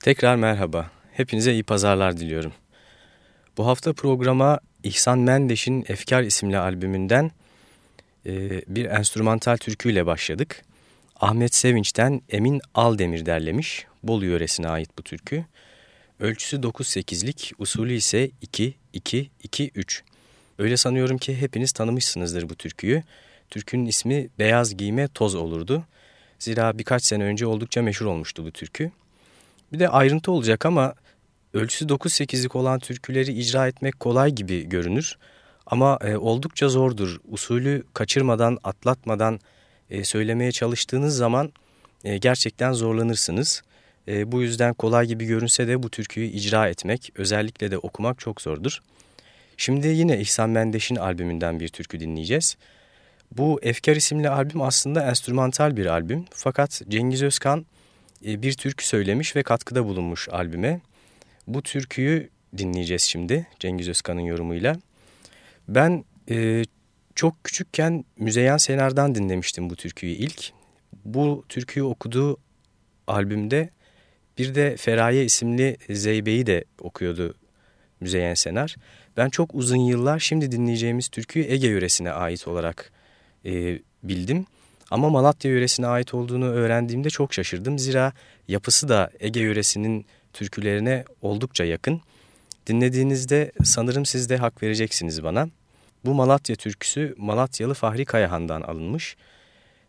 Tekrar merhaba. Hepinize iyi pazarlar diliyorum. Bu hafta programa İhsan Mendeş'in Efkar isimli albümünden e, bir enstrümantal türküyle başladık. Ahmet Sevinç'ten Emin Aldemir derlemiş. Bolu yöresine ait bu türkü. Ölçüsü 9-8'lik, usulü ise 2-2-2-3. Öyle sanıyorum ki hepiniz tanımışsınızdır bu türküyü. Türkünün ismi Beyaz Giyme Toz olurdu. Zira birkaç sene önce oldukça meşhur olmuştu bu türkü. Bir de ayrıntı olacak ama ölçüsü 9-8'lik olan türküleri icra etmek kolay gibi görünür. Ama e, oldukça zordur. Usulü kaçırmadan, atlatmadan e, söylemeye çalıştığınız zaman e, gerçekten zorlanırsınız. E, bu yüzden kolay gibi görünse de bu türküyü icra etmek, özellikle de okumak çok zordur. Şimdi yine İhsan Mendeş'in albümünden bir türkü dinleyeceğiz. Bu Efkar isimli albüm aslında enstrümantal bir albüm. Fakat Cengiz Özkan bir türkü söylemiş ve katkıda bulunmuş albüme. Bu türküyü dinleyeceğiz şimdi Cengiz Özkan'ın yorumuyla. Ben e, çok küçükken Müzeyyen Senar'dan dinlemiştim bu türküyü ilk. Bu türküyü okuduğu albümde bir de Feraye isimli Zeybe'yi de okuyordu Müzeyyen Senar. Ben çok uzun yıllar şimdi dinleyeceğimiz türküyü Ege yöresine ait olarak e, bildim. Ama Malatya yöresine ait olduğunu öğrendiğimde çok şaşırdım. Zira yapısı da Ege yöresinin türkülerine oldukça yakın. Dinlediğinizde sanırım siz de hak vereceksiniz bana. Bu Malatya türküsü Malatyalı Fahri Kayahan'dan alınmış.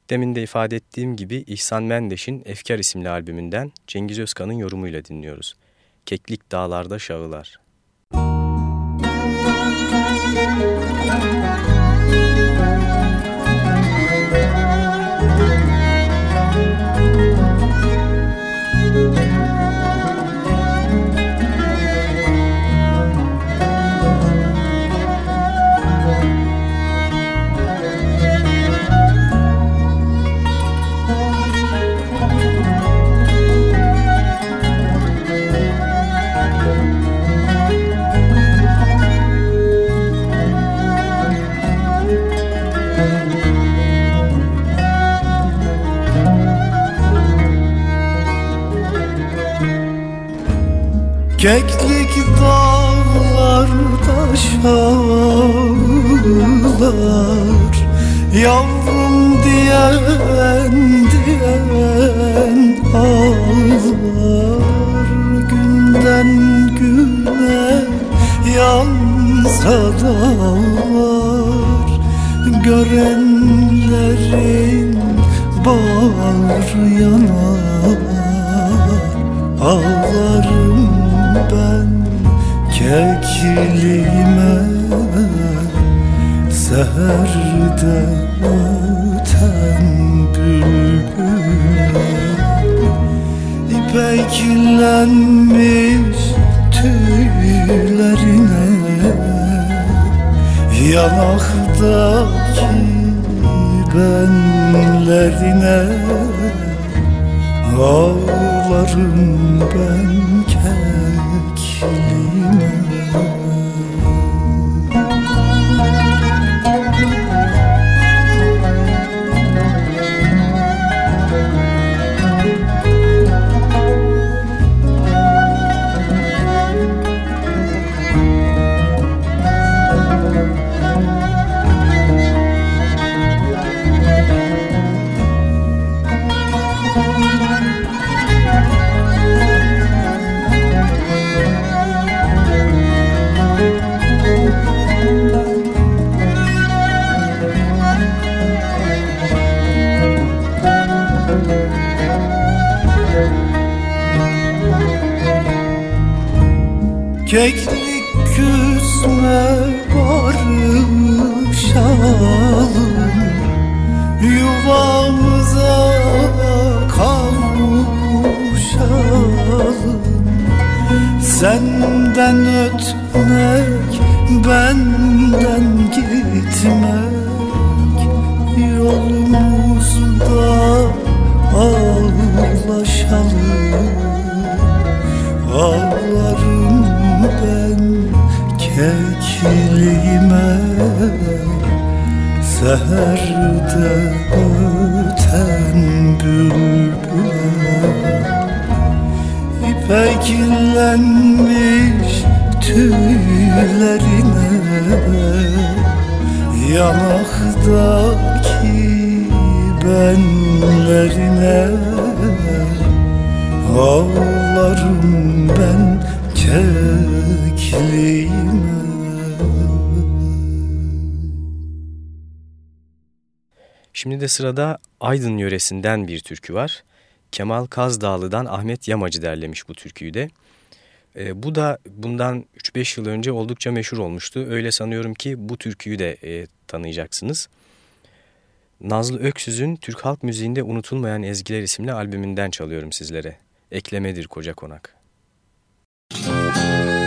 Demin de ifade ettiğim gibi İhsan Mendeş'in Efkar isimli albümünden Cengiz Özkan'ın yorumuyla dinliyoruz. Keklik dağlarda şağılar. Müzik Keklik dağlarda şağlar Yavrum diyen diyen ağlar. Günden güne yansa dağlar Görenlerin bağrı yanar. Ağlarım ben kekliğime Seherde öten bülbüle İpeklenmiş tüylerine Yanaktaki benlerine Ağlarım ben Keklik küsme barışalım. Yuvamıza kavuşalım. Senden ötmek, benden Seherde öten bülbüle. Eklenmiş tüylerine. Yanaktaki benlerine. Ağlarım ben kekliğime Şimdi de sırada Aydın yöresinden bir türkü var. Kemal Kazdağlı'dan Ahmet Yamacı derlemiş bu türküyü de. E, bu da bundan 3-5 yıl önce oldukça meşhur olmuştu. Öyle sanıyorum ki bu türküyü de e, tanıyacaksınız. Nazlı Öksüz'ün Türk halk müziğinde unutulmayan ezgiler isimli albümünden çalıyorum sizlere. Eklemedir koca konak. Müzik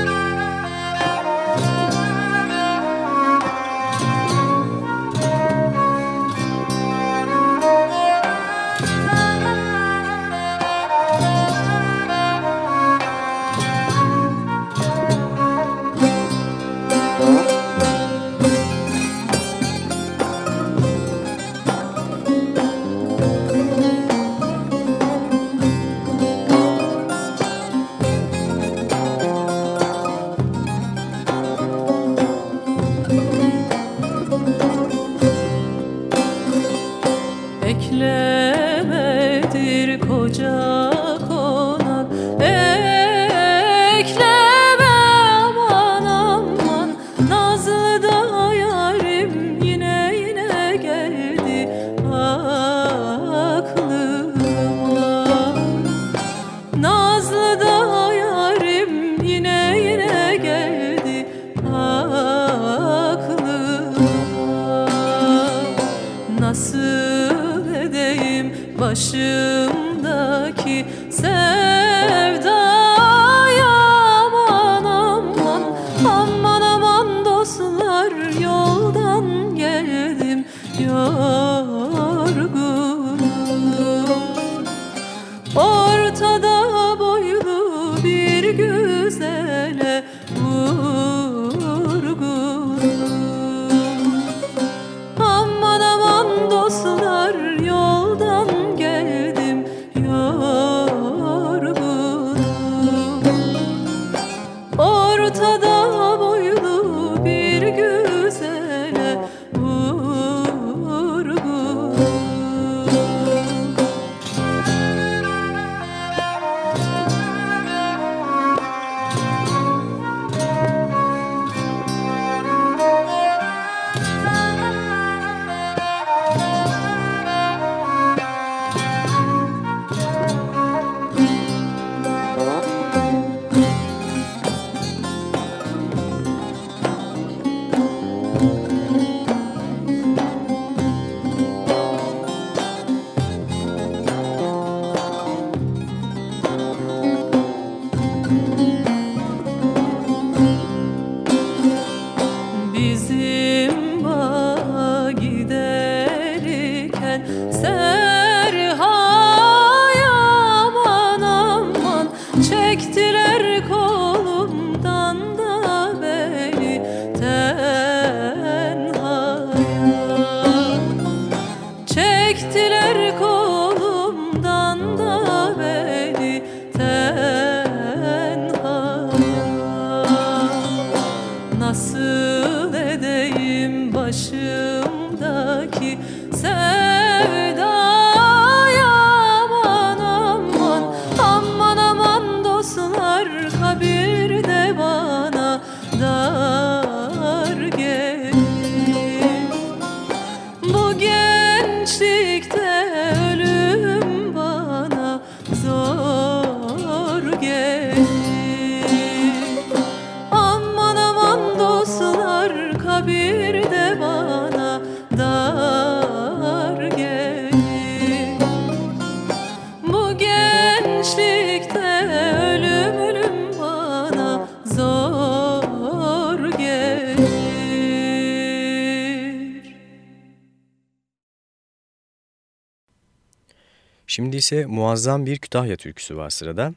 ise muazzam bir Kütahya türküsü var sırada.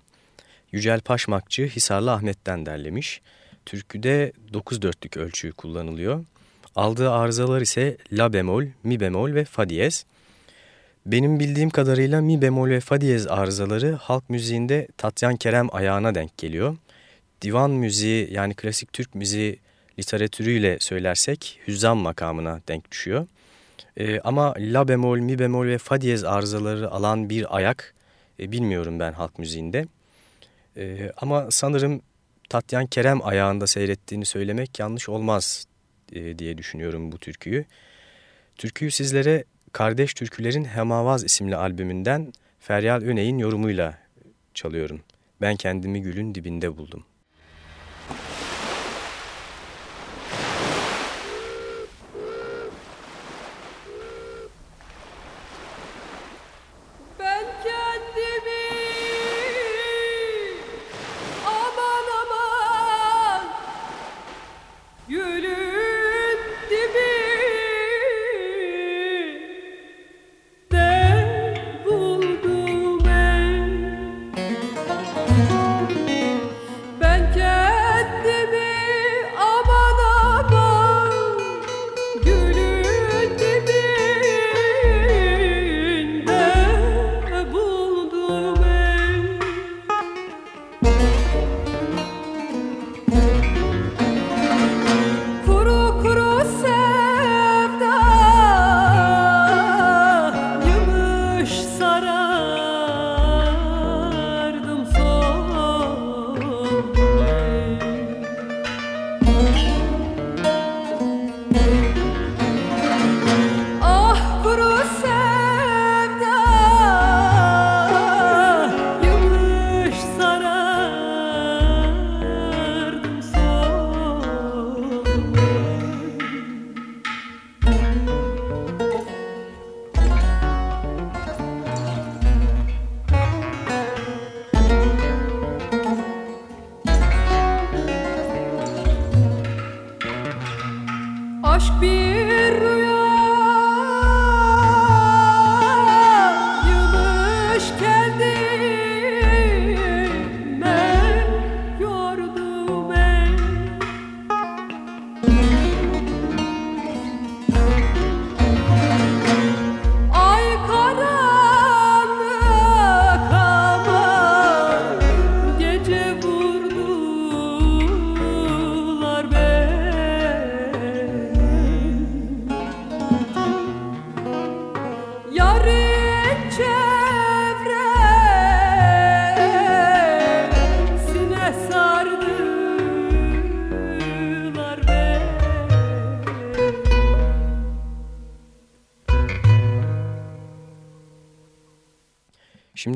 Yücel Paşmakçı Hisarlı Ahmet'ten derlemiş. Türküde 9 dörtlük ölçü kullanılıyor. Aldığı arızalar ise la bemol, mi bemol ve fa diyez. Benim bildiğim kadarıyla mi bemol ve fa diyez arızaları halk müziğinde Tatyan Kerem ayağına denk geliyor. Divan müziği yani klasik Türk müziği literatürüyle söylersek hüzzam makamına denk düşüyor. E, ama la bemol, mi bemol ve fa diyez arızaları alan bir ayak e, bilmiyorum ben halk müziğinde. E, ama sanırım Tatyan Kerem ayağında seyrettiğini söylemek yanlış olmaz e, diye düşünüyorum bu türküyü. Türküyü sizlere Kardeş Türkülerin Hemavaz isimli albümünden Feryal Öney'in yorumuyla çalıyorum. Ben kendimi gülün dibinde buldum.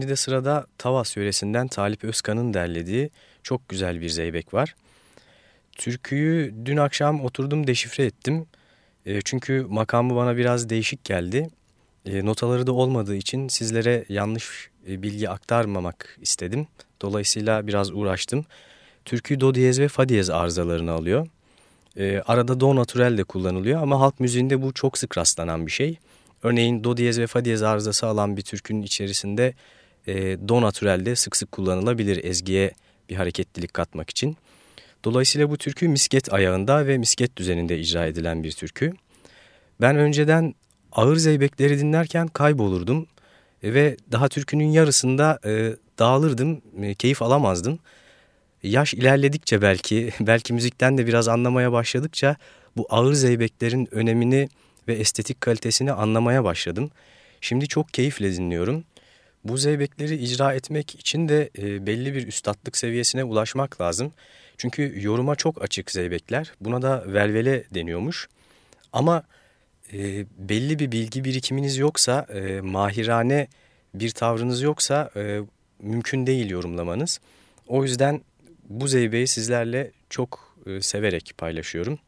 Şimdi sırada Tavas yöresinden Talip Özkan'ın derlediği çok güzel bir zeybek var. Türküyü dün akşam oturdum deşifre ettim. E, çünkü makamı bana biraz değişik geldi. E, notaları da olmadığı için sizlere yanlış e, bilgi aktarmamak istedim. Dolayısıyla biraz uğraştım. Türkü do diyez ve fa diyez arızalarını alıyor. E, arada do natürel de kullanılıyor ama halk müziğinde bu çok sık rastlanan bir şey. Örneğin do diyez ve fa diyez arızası alan bir türkünün içerisinde e, do sık sık kullanılabilir ezgiye bir hareketlilik katmak için. Dolayısıyla bu türkü misket ayağında ve misket düzeninde icra edilen bir türkü. Ben önceden ağır zeybekleri dinlerken kaybolurdum ve daha türkünün yarısında e, dağılırdım, e, keyif alamazdım. Yaş ilerledikçe belki, belki müzikten de biraz anlamaya başladıkça bu ağır zeybeklerin önemini ve estetik kalitesini anlamaya başladım. Şimdi çok keyifle dinliyorum. Bu zeybekleri icra etmek için de e, belli bir üstatlık seviyesine ulaşmak lazım. Çünkü yoruma çok açık zeybekler. Buna da velvele deniyormuş. Ama e, belli bir bilgi birikiminiz yoksa, e, mahirane bir tavrınız yoksa e, mümkün değil yorumlamanız. O yüzden bu zeybeği sizlerle çok e, severek paylaşıyorum.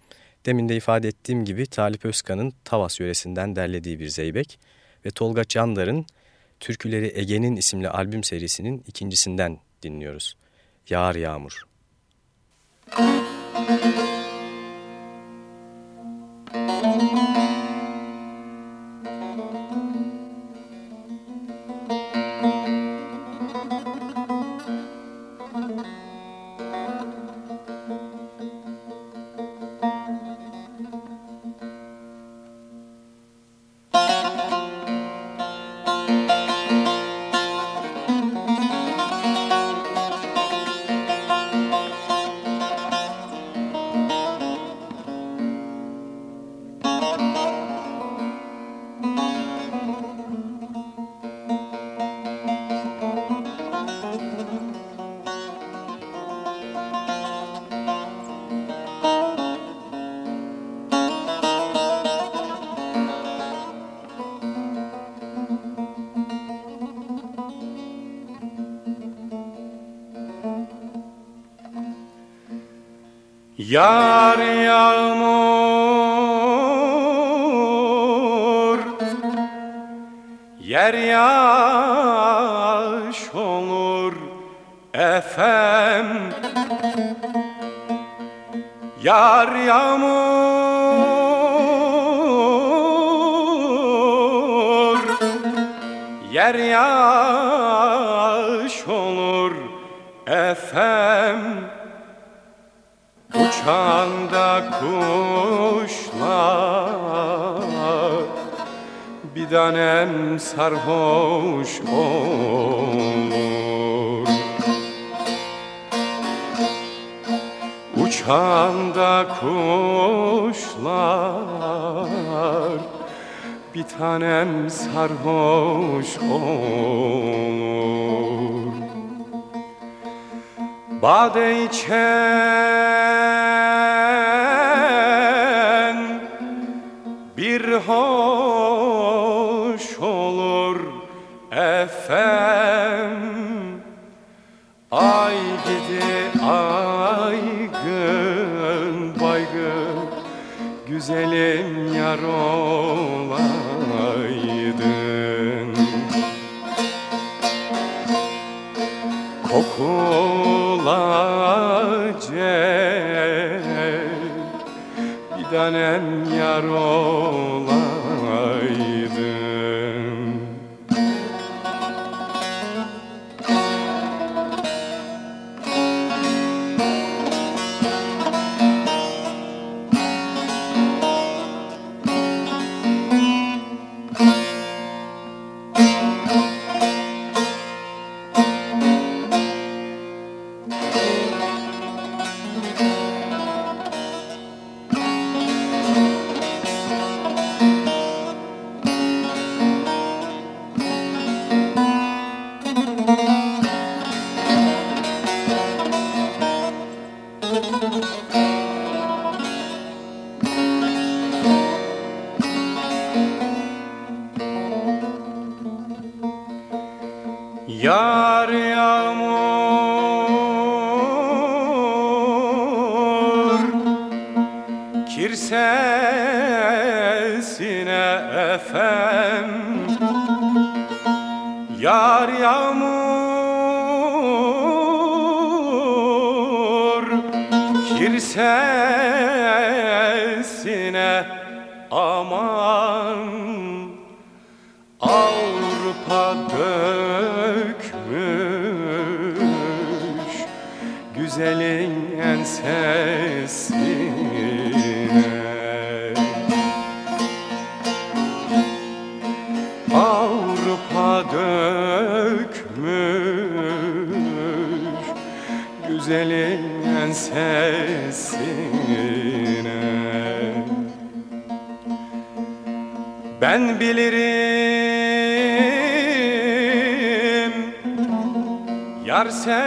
Demin de ifade ettiğim gibi Talip Özkan'ın Tavas yöresinden derlediği bir zeybek ve Tolga Candar'ın Türküleri Ege'nin isimli albüm serisinin ikincisinden dinliyoruz. Yağar Yağmur. Müzik Yar yağmur Yer yaş olur efem. Yar yağmur Yer yaş Uçanda kuşlar Bir tanem sarhoş olur. Uçanda kuşlar Bir tanem sarhoş olur. Bade içen Güzelim yar olaydın. Kokulacak Bir tanem yar olaydın aman Avrupa dökmüş güzelin ensesine. Avrupa dökmüş güzelin ensesine Ben bilirim Yar sesine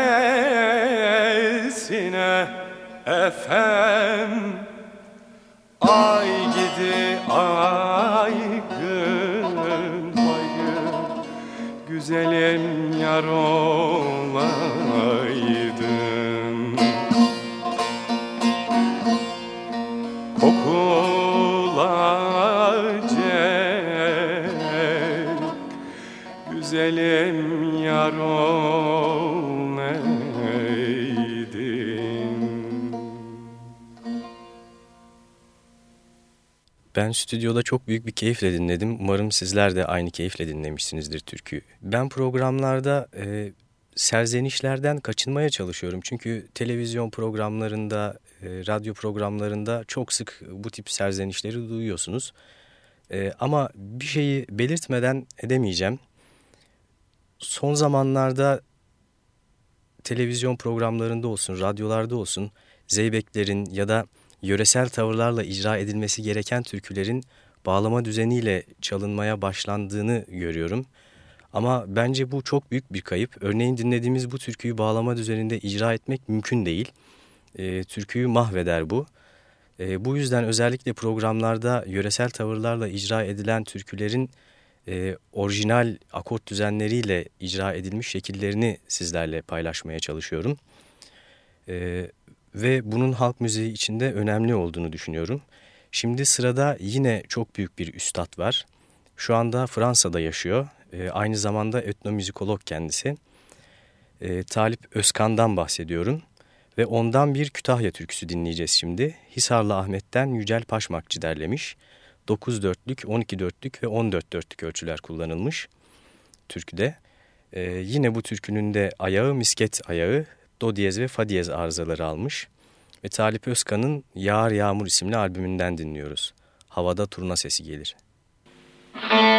efem. Ay gidi aygın baygın Güzelim yar stüdyoda çok büyük bir keyifle dinledim. Umarım sizler de aynı keyifle dinlemişsinizdir türküyü. Ben programlarda e, serzenişlerden kaçınmaya çalışıyorum. Çünkü televizyon programlarında, e, radyo programlarında çok sık bu tip serzenişleri duyuyorsunuz. E, ama bir şeyi belirtmeden edemeyeceğim. Son zamanlarda televizyon programlarında olsun, radyolarda olsun zeybeklerin ya da yöresel tavırlarla icra edilmesi gereken türkülerin bağlama düzeniyle çalınmaya başlandığını görüyorum. Ama bence bu çok büyük bir kayıp. Örneğin dinlediğimiz bu türküyü bağlama düzeninde icra etmek mümkün değil. E, türküyü mahveder bu. E, bu yüzden özellikle programlarda yöresel tavırlarla icra edilen türkülerin e, orijinal akort düzenleriyle icra edilmiş şekillerini sizlerle paylaşmaya çalışıyorum. E, ve bunun halk müziği içinde önemli olduğunu düşünüyorum. Şimdi sırada yine çok büyük bir üstad var. Şu anda Fransa'da yaşıyor. E, aynı zamanda etnomüzikolog kendisi. E, Talip Özkan'dan bahsediyorum. Ve ondan bir Kütahya türküsü dinleyeceğiz şimdi. Hisarlı Ahmet'ten Yücel Paşmakçı derlemiş. 9 dörtlük, 12 dörtlük ve 14 dörtlük ölçüler kullanılmış türküde. Ee, yine bu türkünün de ayağı misket ayağı, do diyez ve fa diyez arızaları almış. Ve Talip Özkan'ın Yağar Yağmur isimli albümünden dinliyoruz. Havada turna sesi gelir. Müzik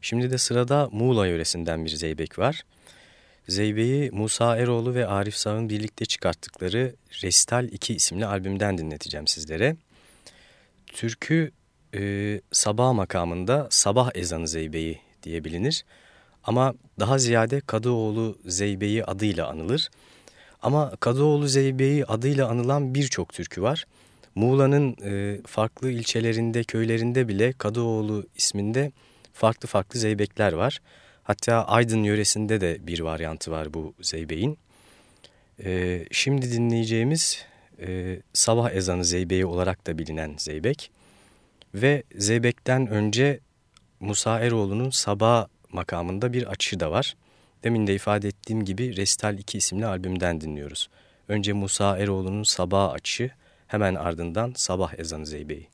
Şimdi de sırada Muğla yöresinden bir zeybek var. Zeybe'yi Musa Eroğlu ve Arif Sağ'ın birlikte çıkarttıkları Restal 2 isimli albümden dinleteceğim sizlere. Türkü e, sabah makamında sabah ezanı Zeybe'yi diye bilinir. Ama daha ziyade Kadıoğlu Zeybe'yi adıyla anılır. Ama Kadıoğlu Zeybe'yi adıyla anılan birçok türkü var. Muğla'nın e, farklı ilçelerinde, köylerinde bile Kadıoğlu isminde farklı farklı zeybekler var. Hatta Aydın yöresinde de bir varyantı var bu zeybeğin. E, şimdi dinleyeceğimiz e, sabah ezanı zeybeği olarak da bilinen zeybek. Ve zeybekten önce Musa Eroğlu'nun sabah makamında bir açışı da var. Demin de ifade ettiğim gibi Restal 2 isimli albümden dinliyoruz. Önce Musa Eroğlu'nun sabah açışı, hemen ardından sabah ezanı zeybeği.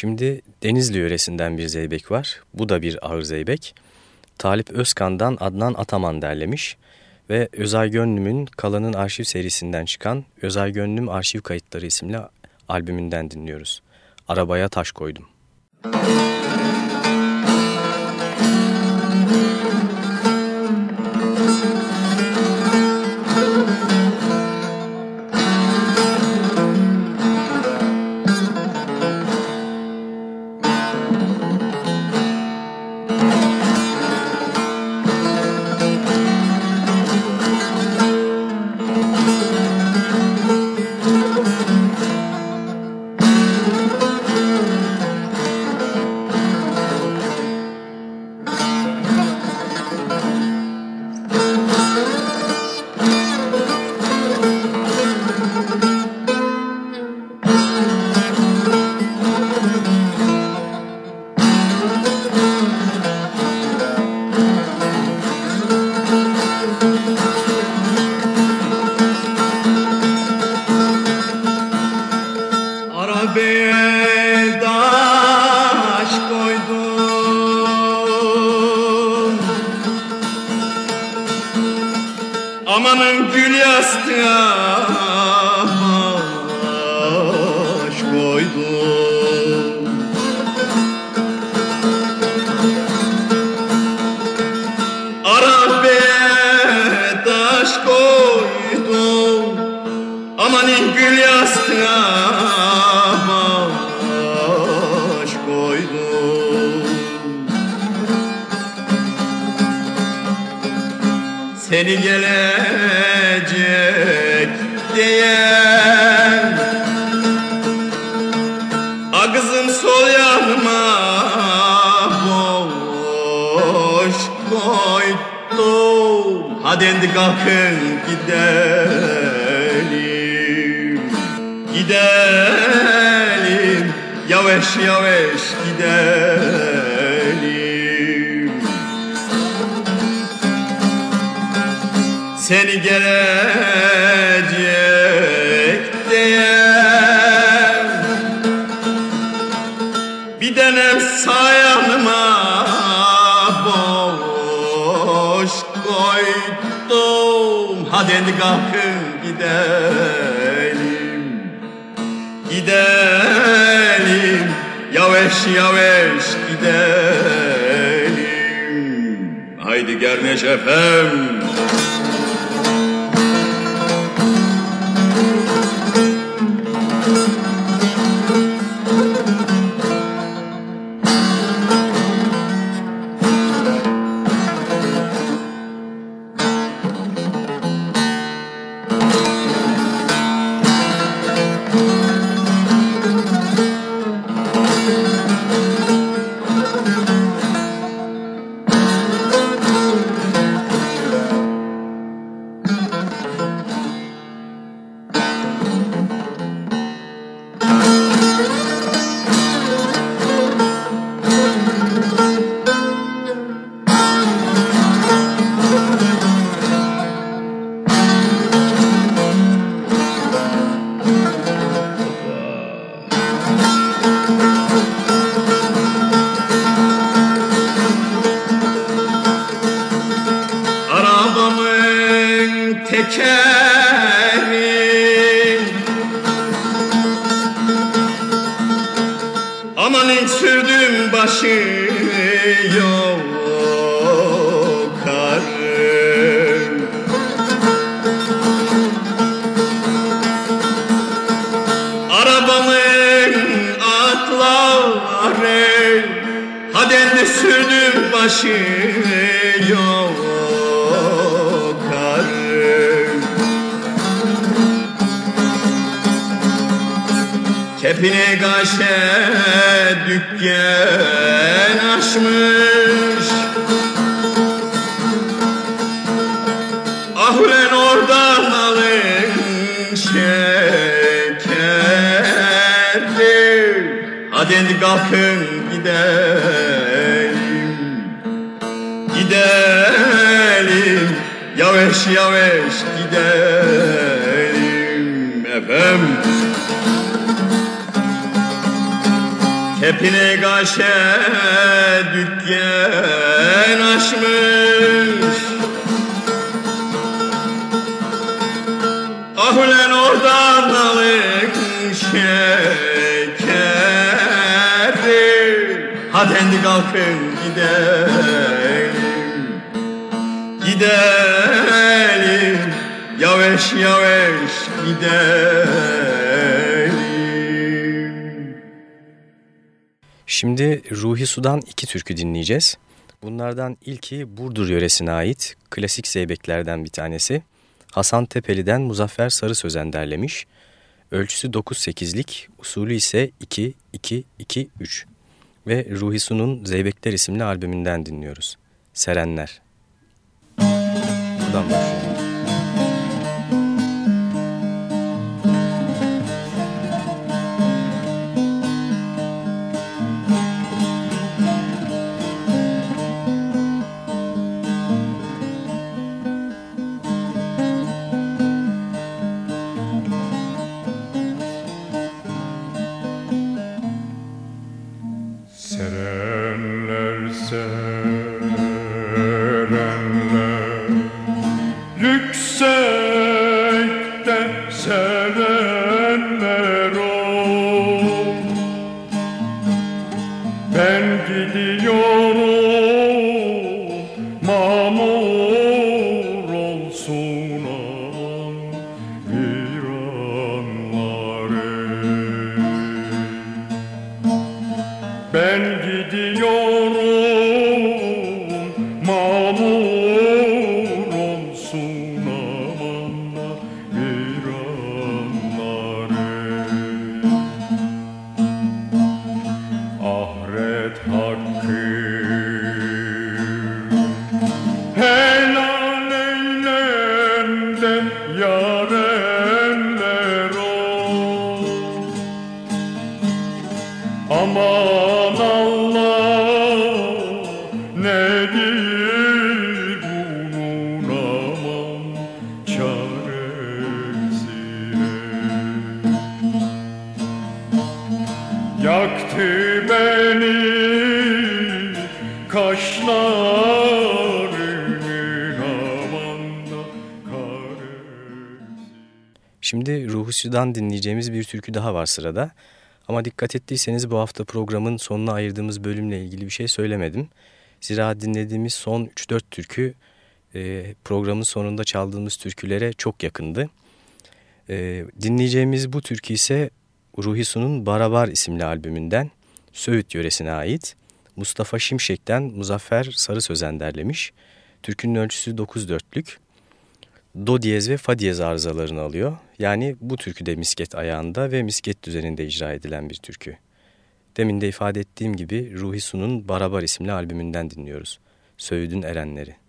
Şimdi Denizli yöresinden bir zeybek var. Bu da bir ağır zeybek. Talip Özkan'dan Adnan Ataman derlemiş ve Özay Gönlüm'ün Kalan'ın arşiv serisinden çıkan Özay Gönlüm Arşiv Kayıtları isimli albümünden dinliyoruz. Arabaya taş koydum. Müzik alın şekeri Hadi endi kalkın gidelim. Gidelim. Yavaş yavaş gidelim Efendim. Kepine gaşe dükkan açmış Kalkın gidelim Gidelim Yavaş yavaş gidelim Şimdi Ruhi Su'dan iki türkü dinleyeceğiz. Bunlardan ilki Burdur yöresine ait klasik zeybeklerden bir tanesi. Hasan Tepeli'den Muzaffer Sarı Sözen derlemiş. Ölçüsü 9-8'lik, usulü ise 2-2-2-3 ve Ruhi Su'nun Zeybekler isimli albümünden dinliyoruz. Serenler. Buradan başlayalım. Şimdi Ruhusyu'dan dinleyeceğimiz bir türkü daha var sırada. Ama dikkat ettiyseniz bu hafta programın sonuna ayırdığımız bölümle ilgili bir şey söylemedim. Zira dinlediğimiz son 3-4 türkü e, programın sonunda çaldığımız türkülere çok yakındı. E, dinleyeceğimiz bu türkü ise Ruhi Su'nun Barabar isimli albümünden Söğüt yöresine ait. Mustafa Şimşek'ten Muzaffer Sarı Sözen derlemiş. Türkünün ölçüsü 9 dörtlük do diyez ve fa diyez arızalarını alıyor. Yani bu türkü de misket ayağında ve misket düzeninde icra edilen bir türkü. Demin de ifade ettiğim gibi Ruhi Su'nun Barabar isimli albümünden dinliyoruz. Söğüdün Erenleri.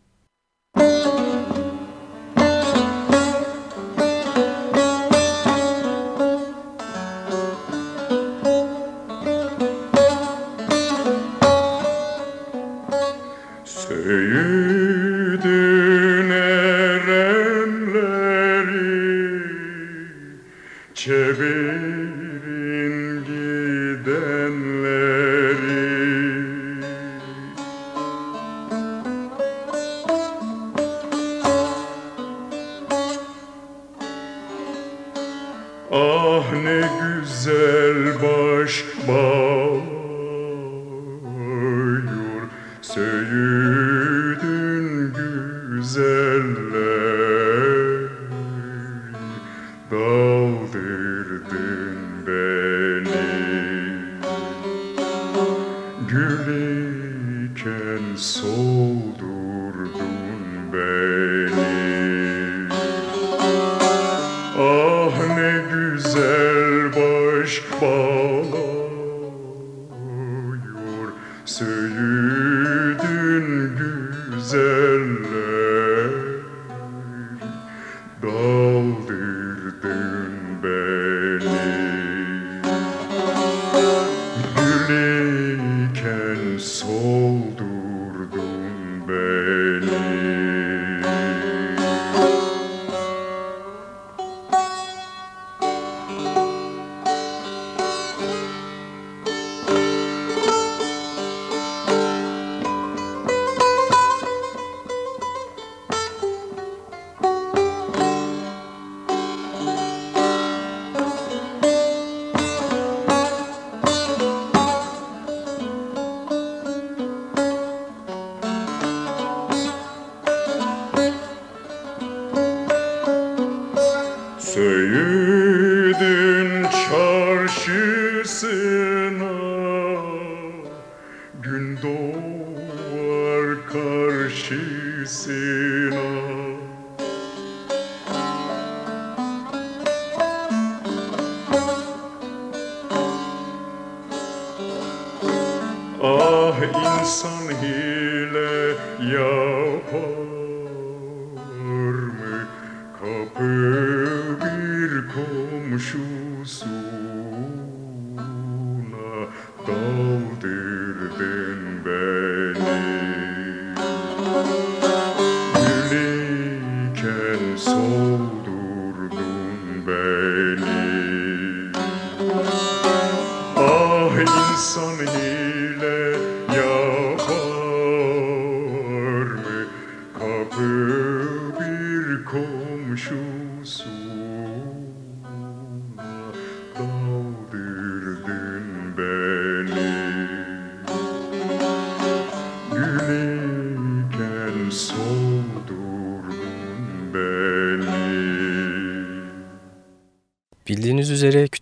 Ah insan hile yapar oh.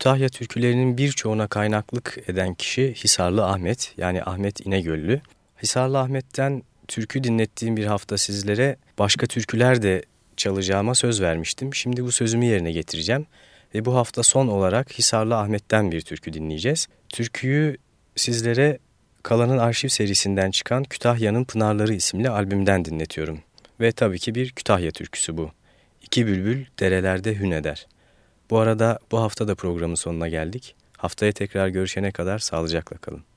Kütahya türkülerinin birçoğuna kaynaklık eden kişi Hisarlı Ahmet yani Ahmet İnegöllü. Hisarlı Ahmet'ten türkü dinlettiğim bir hafta sizlere başka türküler de çalacağıma söz vermiştim. Şimdi bu sözümü yerine getireceğim ve bu hafta son olarak Hisarlı Ahmet'ten bir türkü dinleyeceğiz. Türküyü sizlere Kalan'ın arşiv serisinden çıkan Kütahya'nın Pınarları isimli albümden dinletiyorum. Ve tabii ki bir Kütahya türküsü bu. İki bülbül derelerde hün eder. Bu arada bu hafta da programın sonuna geldik. Haftaya tekrar görüşene kadar sağlıcakla kalın.